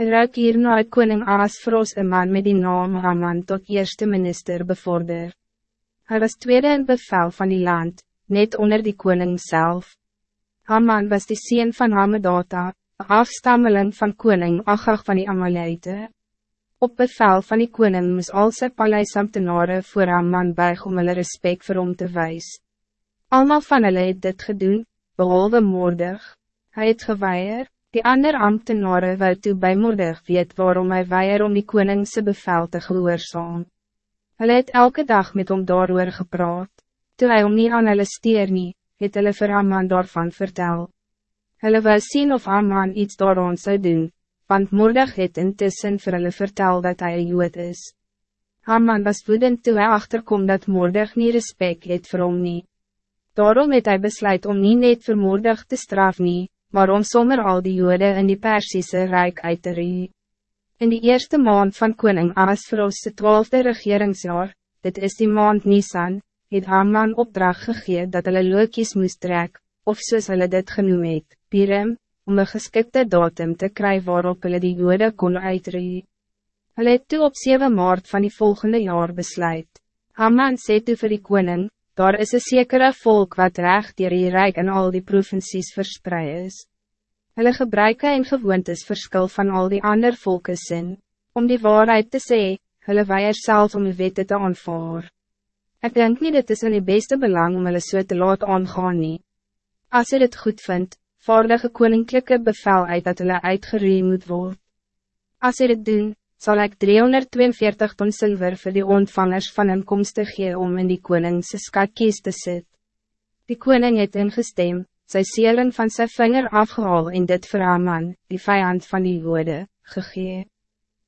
Een ruik hierna het koning Asfros een man met die naam Haman tot eerste minister bevorder. Hij was tweede in bevel van die land, net onder die koning zelf. Haman was de sien van Hamedata, een afstammeling van koning Agag van die Amalite. Op bevel van die koning moes al sy paleisamtenare voor Haman buig om hulle respect vir hom te wijs. Almal van hulle het dit gedoen, behalve moordig. Hij het geweier, die ander ambtenare wou toe by moordig weet waarom hij weier om die koningse bevel te gehoorzaam. Hulle het elke dag met hom daarover gepraat, toe hy om nie aan hulle steer nie, het hulle vir Haman daarvan vertel. Hulle wou sien of Haman iets daaraan zou doen, want moordig het intussen vir hulle vertel dat hij een jood is. Haman was woedend toe hy achterkom dat moordig nie respect het vir hom nie. Daarom het hy besluit om niet net vermoordig te straf nie, maar om sommer al die jode in die Persische Rijk uit te rie. In die eerste maand van koning Asfros' twaalfde regeringsjaar, dit is die maand Nisan, het Haman opdracht gegee dat hulle lookies moest trek, of soos hulle dit genoem het, Pirem, om een geschikte datum te krijgen waarop hulle die jode kon uitrie. Hulle het toe op 7 maart van die volgende jaar besluit. Haman sê toe vir die koning, daar is een zekere volk wat recht dier die rijk en al die provincies verspreid is. Hulle gebruike en gewoontes verskil van al die ander volke sin, om die waarheid te sê, hulle weier self om die wette te aanvaar. Ik denk niet dit is in die beste belang om hulle so te laat aangaan nie. As hy dit goed vindt, vaardige koninklijke bevel uit dat hulle uitgeree moet worden. As hy dit doen, zal ik 342 ton zilver voor die ontvangers van inkomsten gee om in die koningse skatkies te sit. Die koning het ingestem, sy seelen van zijn vinger afgehaal en dit vir Haman, die vijand van die woede, gegee.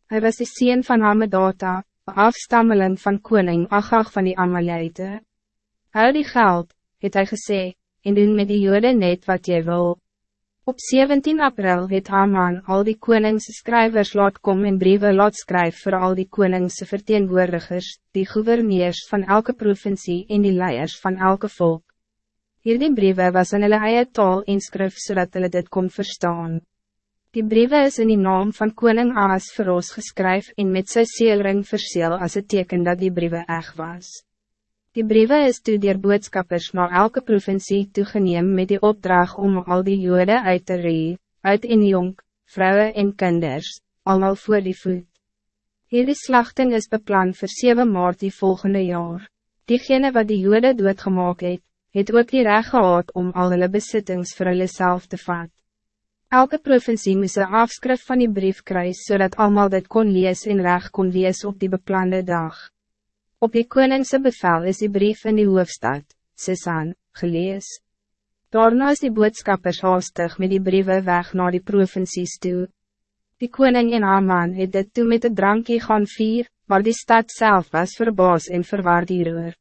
Hij was de sien van Hamedata, afstammeling van koning Agag van die Amalite. Hou die geld, het hij gesê, en doen met die jode net wat jy wil. Op 17 april het Haman al die koningse schrijvers laat kom en brieven laat skryf voor al die koningse verteenwoordigers, die gouverneurs van elke provincie en die leiers van elke volk. Hierdie brieven was in hulle eie taal en skrif zodat hulle dit kon verstaan. Die brieven is in die naam van koning Aas vir ons geskryf en met sy seelring verseel as het teken dat die brieven echt was. Die brieven is toe dier boodskappers na elke provincie toegeneem met die opdracht om al die jode uit te ree, uit en jong, vrouwen en kinders, allemaal voor die voet. Hierdie slachting is beplan voor 7 maart die volgende jaar. Diegene wat die jode doodgemaak het, het ook die recht gehad om al hulle besittings voor hulle self te vat. Elke provincie moest een afskrif van die brief krijgen, zodat allemaal dit kon lees en recht kon lees op die beplande dag. Op die koningse bevel is die brief in die hoofdstad, Sisan, gelees. Daarna is die boodskappers haastig met die brieven weg naar die provincies toe. Die koning en Haman het dit toe met de drankje gaan vier, maar die stad zelf was verbaas en verwaard hierover.